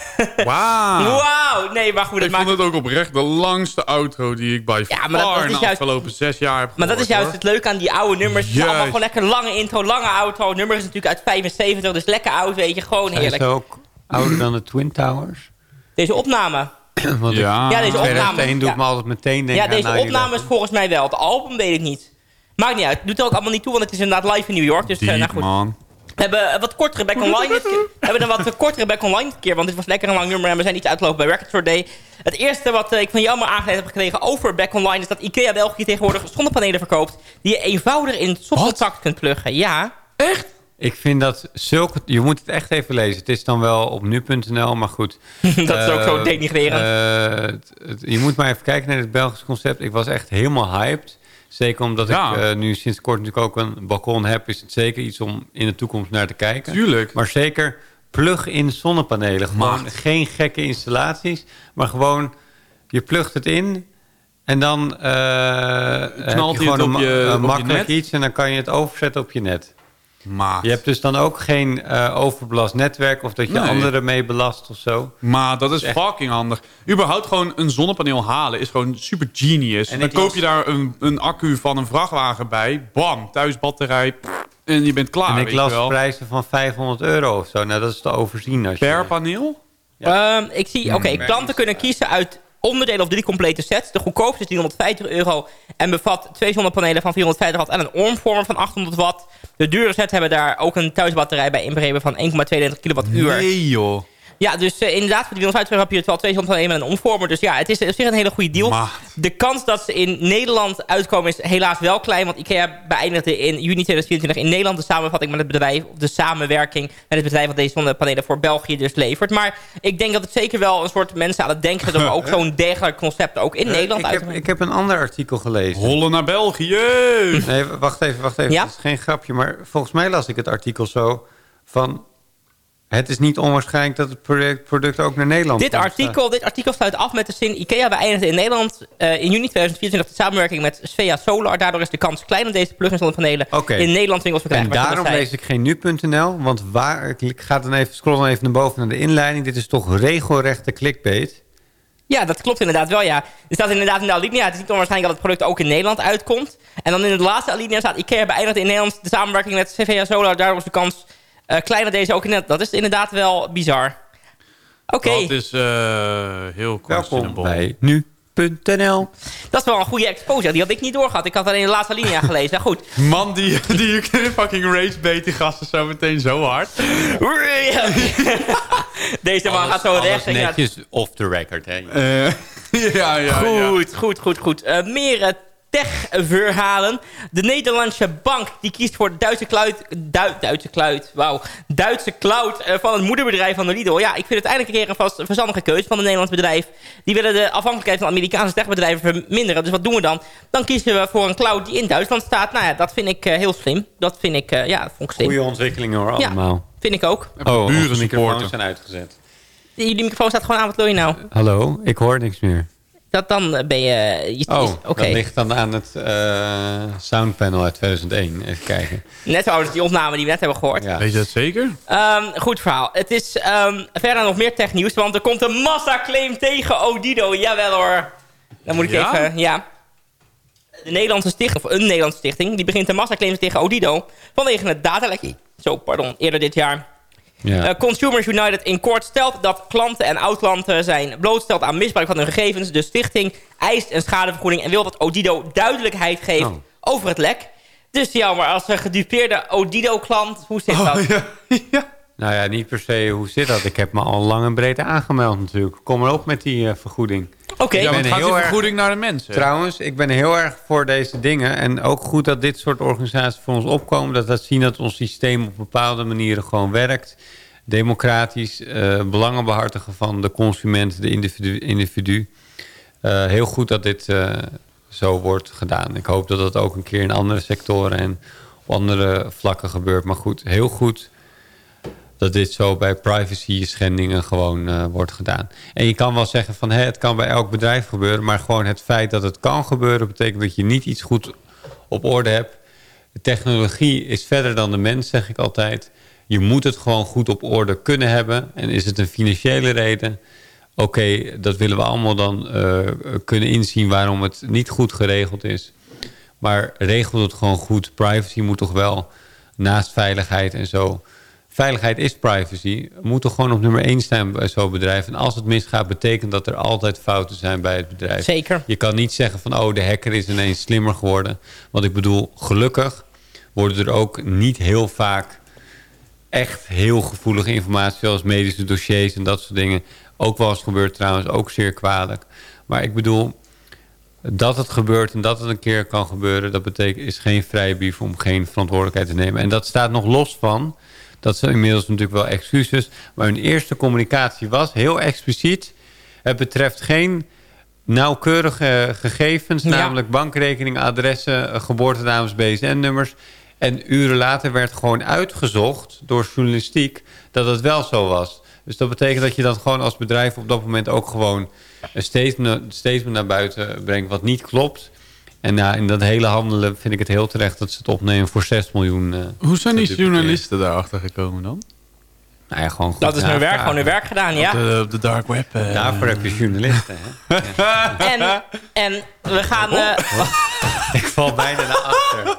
Wauw. Wauw. Nee, maar goed. Ik vond het ook oprecht de langste outro die ik bij Ja, maar dat- is in de juist- afgelopen zes jaar heb Maar dat is juist het leuke aan die oude nummers. Het is allemaal Juist. gewoon lekker lange intro, lange outro. Het nummer is natuurlijk uit 75, dus lekker oud, weet je. Gewoon heerlijk. is ook ouder dan de Twin Towers. Deze opname. Want ik- Ja. Ja, deze opname. 2001 doe ik Ja. me altijd meteen denken Ja, deze aan 9/11. opname is volgens mij wel. Het album weet ik niet. Maakt niet uit. Doet er ook allemaal niet toe, want het is inderdaad live in New York. Dus eh, nou Diep, goed. man. We hebben een wat kortere back online dit keer. We hebben een wat kortere back online dit keer. Want dit was lekker een lang nummer. En we zijn iets uitgelopen bij Record Store Day. Het eerste wat eh, ik van jou maar aangeleid heb gekregen over back online... is dat IKEA België tegenwoordig zonnepanelen verkoopt... die je eenvoudig in stopcontact kunt pluggen. Ja. Ik vind dat zulke... Je moet het echt even lezen. Het is dan wel op nu.nl, maar goed. Dat is ook zo Eh, denigrerend. eh, het- het- je moet maar even kijken naar het Belgisch concept. Ik was echt helemaal hyped. Zeker omdat Ja. ik eh, nu sinds kort natuurlijk ook een balkon heb... is het zeker iets om in de toekomst naar te kijken. Tuurlijk. Maar zeker plug-in zonnepanelen. Gewoon geen gekke installaties. Maar gewoon, je plugt het in... En dan eh je Knalt hij gewoon op je- op je makkelijk net? iets... en dan kan je het overzetten op je net. Maar, Je hebt dus dan ook geen eh, overbelast netwerk... of dat je Nee. anderen mee belast of zo. maar dat is Echt. fucking handig. Überhaupt gewoon een zonnepaneel halen is gewoon super genius. En dan koop je daar een, een accu van een vrachtwagen bij. Bam, thuisbatterij. En je bent klaar, en ik las prijzen van 500 euro of zo. Nou, dat is te overzien. Als Per je, paneel? Ehm, ik zie, oké, Hmm. klanten kunnen kiezen uit onderdelen of drie complete sets. De goedkoopste is 350 euro en bevat twee zonnepanelen van 450 watt en een ormvormer van 800 watt. De dure sets hebben daar ook een thuisbatterij bij inbegrepen van 1,32 kilowattuur. Ja, dus eh, inderdaad, voor die 350 euro heb je het wel twee zonnepanelen met een omvormer. Dus ja, het is op zich een hele goede deal. Maar- De kans dat ze in Nederland uitkomen is helaas wel klein. Want IKEA beëindigde in juni 2024 in Nederland de samenvatting met het bedrijf. Of de samenwerking met het bedrijf dat deze zonnepanelen voor België dus levert. Maar ik denk dat het zeker wel een soort mensen aan het denken zetten om ook zo'n dergelijk concept ook in Eh, Nederland ik, uit te heb, ik heb een ander artikel gelezen. Hollen naar België. Nee, wacht even, wacht even. Ja? Het is geen grapje, maar volgens mij las ik het artikel zo van... Het is niet onwaarschijnlijk dat het product, product ook naar Nederland Dit komt. artikel, dit artikel sluit af met de zin... IKEA beëindigde in Nederland eh, in juni 2024 de samenwerking met Svea Solar. Daardoor is de kans klein dat deze plug-in zonnepanelen Oké. in Nederland winkels En verkrijgbaar zijn. daarom lees ik geen nu.nl, want waar, ik ga dan even, scroll dan even naar boven naar de inleiding. Dit is toch regelrechte clickbait. Ja, dat klopt inderdaad wel, ja. Er staat inderdaad in de alinea, het is niet onwaarschijnlijk dat het product ook in Nederland uitkomt. En dan in de laatste alinea staat IKEA beëindigd in Nederland de samenwerking met CVA Solar. Daardoor is de kans eh, klein dat deze ook in Nederland... Dat is inderdaad wel bizar. Oké, Dat is eh, heel Welkom questionable. bij nu.nl. dat is wel een goede exposure. Die had ik niet doorgehad. Ik had alleen de laatste alinea gelezen. Nou, goed. Man, die, die fucking race bait die gasten zo meteen zo hard. Deze man gaat zo rechts. inderdaad. netjes off the record, hè. Eh, ja, ja, ja. Goed, goed, goed, goed. Meer tech-verhalen. De Nederlandse bank die kiest voor de Duitse cloud... Du Duitse cloud, wauw. Duitse cloud eh, van het moederbedrijf van de Lidl. Ja, ik vind het eindelijk een keer een vast, verstandige keuze van een Nederlands bedrijf. Die willen de afhankelijkheid van Amerikaanse techbedrijven verminderen. Dus wat doen we dan? Dan kiezen we voor een cloud die in Duitsland staat. Nou ja, dat vind ik eh, heel slim. Dat vind ik, eh, ja, vond ik slim. Goede ontwikkelingen hoor, Ja. allemaal. Vind ik ook. Oh, buren microfoons zijn uitgezet. Jullie microfoon staat gewoon aan. Wat wil je nou? Hallo, ik hoor niks meer. Dat, dan eh, ben je... je Oh, dat ligt dan aan het eh, soundpanel uit 2001. Even kijken. Net zo oud als die opname die we net hebben gehoord. Ja. Weet je dat zeker? Ehm, goed verhaal. Het is ehm, verder nog meer technieuws, want er komt een massaclaim tegen Odido. Jawel hoor. Dan moet ik Ja? even... Ja. De Nederlandse stichting, of een Nederlandse stichting, die begint een massaclaim tegen Odido vanwege het datalek. Zo, pardon, eerder dit jaar. Ja. Eh, Consumers United in kort stelt dat klanten en oud-klanten zijn blootgesteld aan misbruik van hun gegevens. De stichting eist een schadevergoeding en wil dat Odido duidelijkheid geeft Oh. over het lek. Dus ja, maar als een gedupeerde Odido-klant, hoe zit Oh, dat? Nou ja, niet per se hoe zit dat. Ik heb me al lang en breed aangemeld natuurlijk. Kom maar op met die eh, vergoeding. Oké. Ja, want gaat heel die erg- vergoeding naar de mensen? Trouwens, ik ben heel erg voor deze dingen. En ook goed dat dit soort organisaties voor ons opkomen. Dat dat zien dat ons systeem op bepaalde manieren gewoon werkt. Democratisch, eh, belangen behartigen van de consument, de individu. individu. Eh, heel goed dat dit zo wordt gedaan. Ik hoop dat dat ook een keer in andere sectoren en op andere vlakken gebeurt. Maar goed, heel goed dat dit zo bij privacy schendingen gewoon eh, wordt gedaan. En je kan wel zeggen van hè, het kan bij elk bedrijf gebeuren... maar gewoon het feit dat het kan gebeuren... betekent dat je niet iets goed op orde hebt. De technologie is verder dan de mens, zeg ik altijd. Je moet het gewoon goed op orde kunnen hebben. En is het een financiële reden... Oké, dat willen we allemaal dan uh, kunnen inzien waarom het niet goed geregeld is. Maar regelt het gewoon goed. Privacy moet toch wel naast veiligheid en zo. Veiligheid is privacy. Moet toch gewoon op nummer 1 staan bij zo'n bedrijf. En als het misgaat, betekent dat er altijd fouten zijn bij het bedrijf. Zeker. Je kan niet zeggen van, oh, de hacker is ineens slimmer geworden. Want ik bedoel, gelukkig worden er ook niet heel vaak echt heel gevoelige informatie... zoals medische dossiers en dat soort dingen ook wel eens gebeurt trouwens, ook zeer kwalijk. Maar ik bedoel, dat het gebeurt en dat het een keer kan gebeuren... dat betekent, is geen vrijbrief om geen verantwoordelijkheid te nemen. En dat staat nog los van, dat zijn inmiddels natuurlijk wel excuses... maar hun eerste communicatie was heel expliciet... het betreft geen nauwkeurige gegevens... namelijk bankrekening, adressen, geboortenames, BSN-nummers... En uren later werd gewoon uitgezocht door journalistiek dat het wel zo was. Dus dat betekent dat je dat gewoon als bedrijf op dat moment ook gewoon een statement, statement naar buiten brengt wat niet klopt. En na in dat hele handelen vind ik het heel terecht dat ze het opnemen voor 6 miljoen. Uh, Hoe zijn die journalisten daarachter gekomen dan? Nou ja, gewoon goed dat is hun werk, gewoon hun werk gedaan, ja. Op de, op de dark web. Uh, Daarvoor heb je journalisten, hè? en, en we gaan... Uh, ik val bijna naar achter.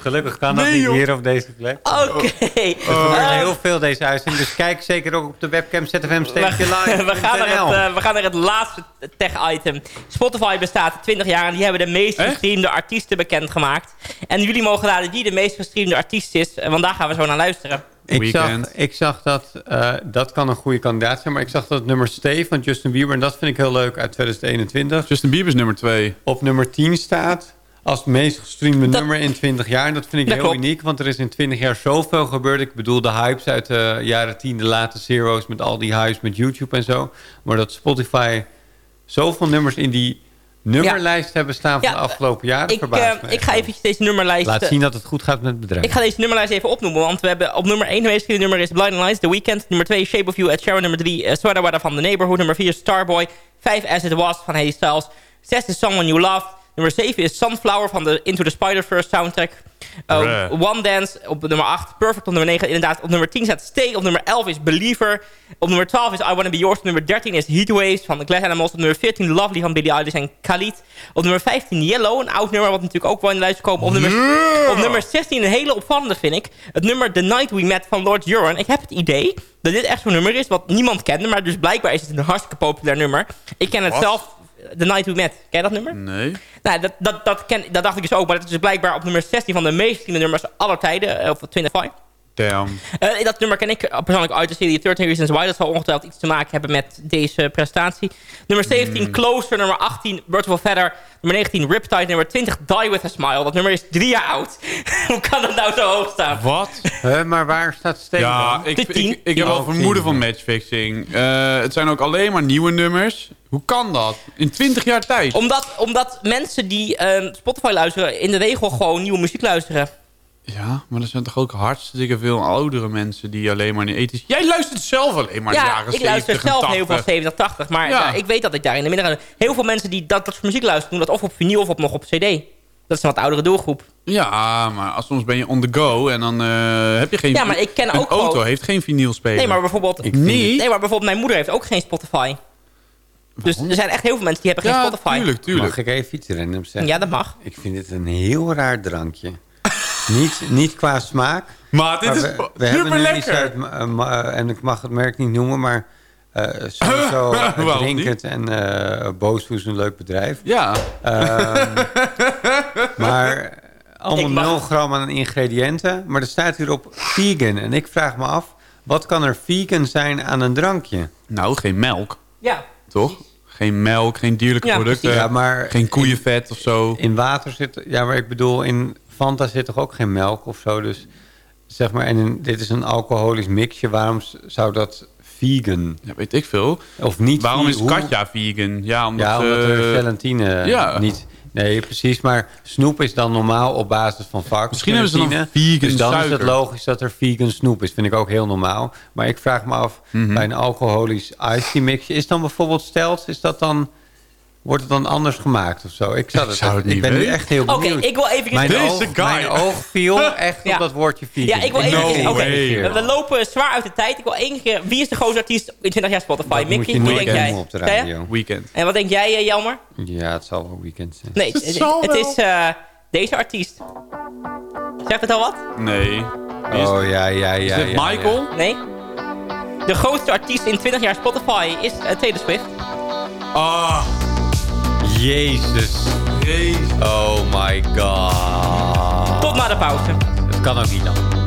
Gelukkig kan dat niet hier op deze plek. Oké. Okay. Er gebeurt heel veel deze uitzending. Dus kijk zeker ook op de webcam ZFM Steentje Live. We gaan, naar het, uh, we gaan naar het laatste tech-item. Spotify bestaat 20 jaar en die hebben de meest gestreamde artiesten bekendgemaakt. En jullie mogen raden wie de meest gestreamde artiest is. Want daar gaan we zo naar luisteren. Ik zag, ik zag, dat, uh, dat kan een goede kandidaat zijn, maar ik zag dat het nummer Stay van Justin Bieber, en dat vind ik heel leuk, uit 2021. Justin Bieber is nummer 2. Op nummer 10 staat als meest gestreamde nummer in 20 jaar. En dat vind ik heel uniek, want er is in 20 jaar zoveel gebeurd. Ik bedoel, de hypes uit de jaren 10, de late zero's... met al die hypes met YouTube en zo. Maar dat Spotify zoveel nummers in die nummerlijst hebben staan van de afgelopen jaren. Ik, uh, ik ga even deze nummerlijst... Laat zien dat het goed gaat met het bedrijf. Ik ga deze nummerlijst even opnoemen. Want we hebben op nummer 1 de meest nummer is Blinding Lights, The Weeknd. Nummer 2 Shape of You, Ed Sheeran. Nummer 3 uh, Weather van The Neighborhood. Nummer 4 Starboy. 5 As It Was van Harry Styles. 6 is Someone You Love. Nummer 7 is Sunflower van de Into the Spider-Verse soundtrack. Uh, One Dance op nummer 8. Perfect op nummer 9. Inderdaad, op nummer 10 staat Stay. Op nummer 11 is Believer. Op nummer 12 is I Wanna Be Yours. Op nummer 13 is Heatwaves van The Glass Animals. Op nummer 14 Lovely van Billie Eilish en Khalid. Op nummer 15 Yellow, een oud nummer wat natuurlijk ook wel in de lijst komt. Op nummer, op nummer 16 een hele opvallende vind ik. Het nummer The Night We Met van Lord Huron. Ik heb het idee dat dit echt zo'n nummer is wat niemand kende. Maar dus blijkbaar is het een hartstikke populair nummer. Ik ken het Wat? zelf The Night We Met. Ken je dat nummer? Nee. Nou, dat, dat, dat, ken, dat dacht ik dus ook. Maar dat is dus blijkbaar op nummer 16 van de meest gestreamde nummers aller tijden. eh, Of 25. Damn. Uh, dat nummer ken ik persoonlijk uit de serie 13 Reasons Why. Dat zal ongetwijfeld iets te maken hebben met deze prestatie. Nummer 17 Hmm. Closer. Nummer 18 Virtual Feather. Nummer 19 Riptide. Nummer 20 Die With A Smile. Dat nummer is drie jaar oud. Hoe kan dat nou zo hoog staan? Wat? Huh, maar waar staat Steen Ja, ik, ik, tien. ik, heb wel Oh, vermoeden van matchfixing. Eh, het zijn ook alleen maar nieuwe nummers. Hoe kan dat? In 20 jaar tijd? Omdat, omdat mensen die ehm, Spotify luisteren... in de regel gewoon nieuwe muziek luisteren. Ja, maar er zijn toch ook hartstikke veel oudere mensen die alleen maar in ethisch... Jij luistert zelf alleen maar in de ja, jaren ik luister 70 en zelf heel 80. veel 70, 80. Maar Ja. ja, ik weet dat ik daar in de middag... Heel veel mensen die dat, dat soort muziek luisteren... doen dat of op vinyl of op, nog op cd. Dat is een wat oudere doelgroep. Ja, maar als soms ben je on the go en dan eh, heb je geen... Ja, maar ik ken ook auto heeft geen vinylspeler. Nee, maar bijvoorbeeld... Ik niet. Nee, maar bijvoorbeeld mijn moeder heeft ook geen Spotify. Dus er zijn echt heel veel mensen die hebben geen Ja, Spotify. tuurlijk, tuurlijk. Mag ik even iets random zeggen? Ja, dat mag. Ik vind dit een heel raar drankje. Niet, niet qua smaak. Maar dit is we, we hebben super lekker. uit... ma- ma- en ik mag het merk niet noemen, maar... eh sowieso uh, Waarom drinkend en uh, Booshoes een leuk bedrijf. Ja. Ehm, maar allemaal Ik mag- 0 gram aan ingrediënten. Maar er staat hier op vegan. En ik vraag me af, wat kan er vegan zijn aan een drankje? Nou, geen melk, Ja. toch? Geen melk, geen dierlijke Ja, producten. Ja, maar geen koeienvet of zo. In water zit... Ja, maar ik bedoel, in Fanta zit toch ook geen melk of zo? Dus zeg maar, en in- dit is een alcoholisch mixje. Waarom zou dat vegan? Ja, weet ik veel. Of niet Waarom is Katja vegan? Ja, omdat, Ja, omdat er eh, gelatine ja. niet... Nee, precies. Maar snoep is dan normaal op basis van varkens. Misschien hebben ze dan vegan Dus dan is het logisch dat er vegan snoep is. Vind ik ook heel normaal. Maar ik vraag me af, Mhm. bij een alcoholisch tea mixje... is dan bijvoorbeeld stelt, is dat dan... Wordt het dan anders gemaakt of zo? Ik, zou Ik zou het ik niet ben nu echt heel Oké, benieuwd. ik wil even... Mijn, Deze oog, guy. mijn oog viel echt Ja. op dat woordje vegan. Ja, ik wil even... Oké, geïrriteerd. we lopen zwaar uit de tijd. Ik wil één keer... Wie is de grootste artiest in 20 jaar Spotify? Dat Mickey, nooit denk jij? op de radio. Weekend. En wat denk jij, eh, Jelmer? Ja, het zal wel weekend zijn. Nee, het, het is eh, deze artiest. Zegt het al wat? Nee. Is- Oh, ja, ja, ja. Is ja, Michael? Nee. De grootste artiest in 20 jaar Spotify is uh, Taylor Swift. Ah. Jezus. Jezus. Oh my god. Tot na de pauze. Het kan ook niet dan.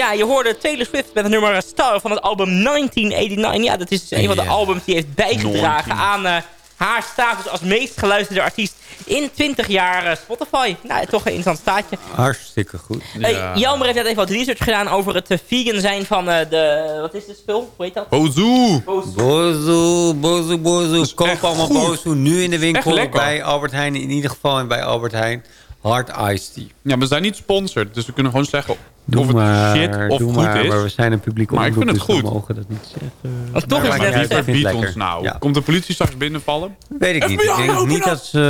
Ja, je hoorde Taylor Swift met het nummer Star van het album 1989. Ja, dat is een van de Ja. albums die heeft bijgedragen aan eh, haar status als meest geluisterde artiest in 20 jaar eh, Spotify. Nou, toch een interessant staatje. Hartstikke goed. Jelmer heeft net even wat research gedaan over het eh, vegan zijn van eh, de... Wat is dit spul? Hoe heet dat? Bozu. Bozu, bozu, bozu. Koop allemaal goed. bozu nu in de winkel bij Albert Heijn. In ieder geval en bij Albert Heijn. Hard iced tea. Ja, we zijn niet sponsored, dus we kunnen gewoon zeggen... Doe of het maar, shit of doe goed maar, is. maar we zijn een publiek Maar ik vind omroep, het dus we goed. mogen dat niet zeggen. Of toch is Maar het net ja, ons nou. Ja. Komt de politie straks binnenvallen? Weet ik niet. FBI, Ik denk niet dat ze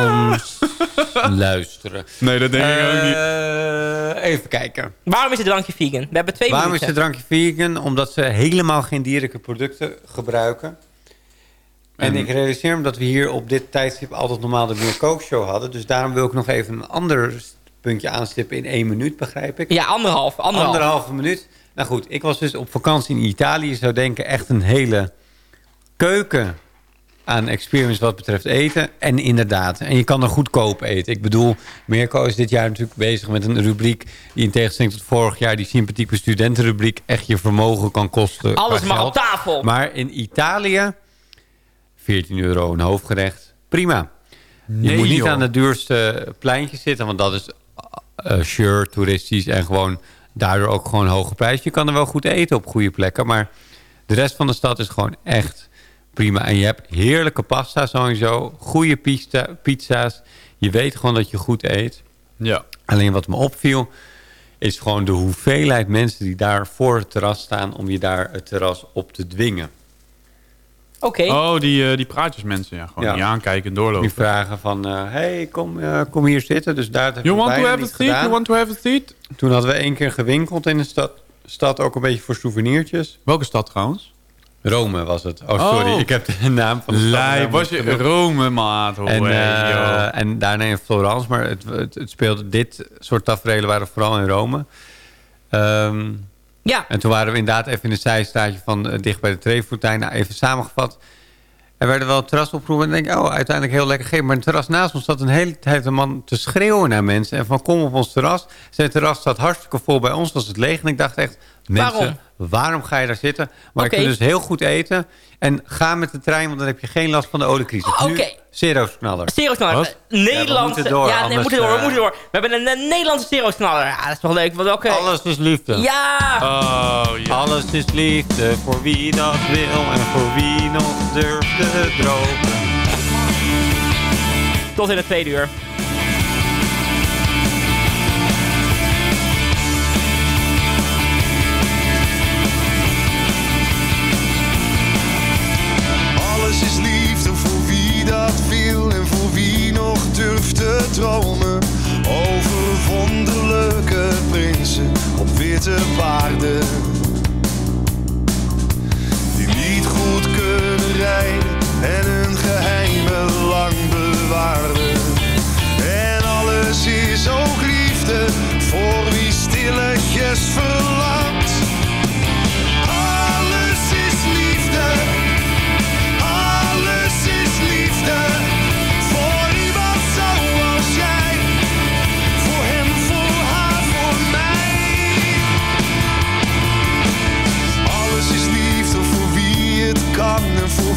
eh, ons luisteren. Nee, dat denk ik ook niet. Eh, Even kijken. Waarom is het drankje vegan? We hebben twee Waarom is het drankje vegan? Omdat ze helemaal geen dierlijke producten gebruiken. En ik realiseer me dat we hier op dit tijdstip altijd normaal de Coke Show hadden. Dus daarom wil ik nog even een ander puntje aanstippen in één minuut, begrijp ik. Ja, anderhalf. anderhalf. Anderhalve minuut. Nou goed, ik was dus op vakantie in Italië. Je zou denken echt een hele keuken aan experience wat betreft eten. En inderdaad, en je kan er goedkoop eten. Ik bedoel, Mirko is dit jaar natuurlijk bezig met een rubriek... die in tegenstelling tot vorig jaar, die sympathieke studentenrubriek... echt je vermogen kan kosten Alles geld. op tafel. Maar in Italië, 14 euro een hoofdgerecht, prima. Je moet niet joh. aan het duurste pleintje zitten... want dat is eh sure, toeristisch en gewoon daardoor ook gewoon hoge prijs. Je kan er wel goed eten op goede plekken, maar de rest van de stad is gewoon echt prima. En je hebt heerlijke pasta sowieso, goede pizza, pizza's. Je weet gewoon dat je goed eet. Ja. Alleen wat me opviel is gewoon de hoeveelheid mensen die daar voor het terras staan... om je daar het terras op te dwingen. Oké. Oh, die, eh, die praatjesmensen, ja. Gewoon Ja. niet aankijken en doorlopen. Die vragen van, eh, hey, kom, eh, kom hier zitten. Dus daar You want to have a seat? gedaan. You want to have a seat? Toen hadden we één keer gewinkeld in de stad. Stad ook een beetje voor souvenirtjes. Welke stad trouwens? Rome was het. Oh, sorry. Oh. Ik heb de naam van de stad. Was je. Rome, maat? hoor. En, eh, joh. en daarna in Florence. Maar het, het, het speelde, dit soort tafereelen waren vooral in Rome. Ehm, Ja. en toen waren we inderdaad even in een zijstaatje van eh, dicht bij de Treefontein. Nou, even samengevat. Er werden wel terrasoproepen. En dan denk ik, oh, uiteindelijk heel lekker gegeven. Maar het terras naast ons zat een hele tijd een man te schreeuwen naar mensen. En van, kom op ons terras. Zijn terras staat hartstikke vol. Bij ons was het leeg. En ik dacht echt, mensen, Waarom? waarom, ga je daar zitten? Maar Oké. ik kun dus heel goed eten. En ga met de trein, want dan heb je geen last van de oliecrisis. Oh, oké. Wat? Eh, Nederlandse... Ja, we moeten door, Ja, nee, we anders, moeten door, we eh, moeten door. We hebben een, Nederlandse seroosknaller. Ja, dat is wel leuk. Want. Alles is liefde. Ja! Oh, ja. Alles is liefde voor wie dat wil en voor wie nog durft te dromen. Tot in het tweede uur. Is liefde voor wie dat wil en voor wie nog durft te dromen. Over wonderlijke prinsen op witte paarden. Die niet goed kunnen rijden en hun geheimen lang bewaarden. En alles is ook liefde voor wie stilletjes verlangt.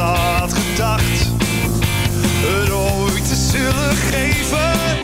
Had gedacht het ooit te zullen geven.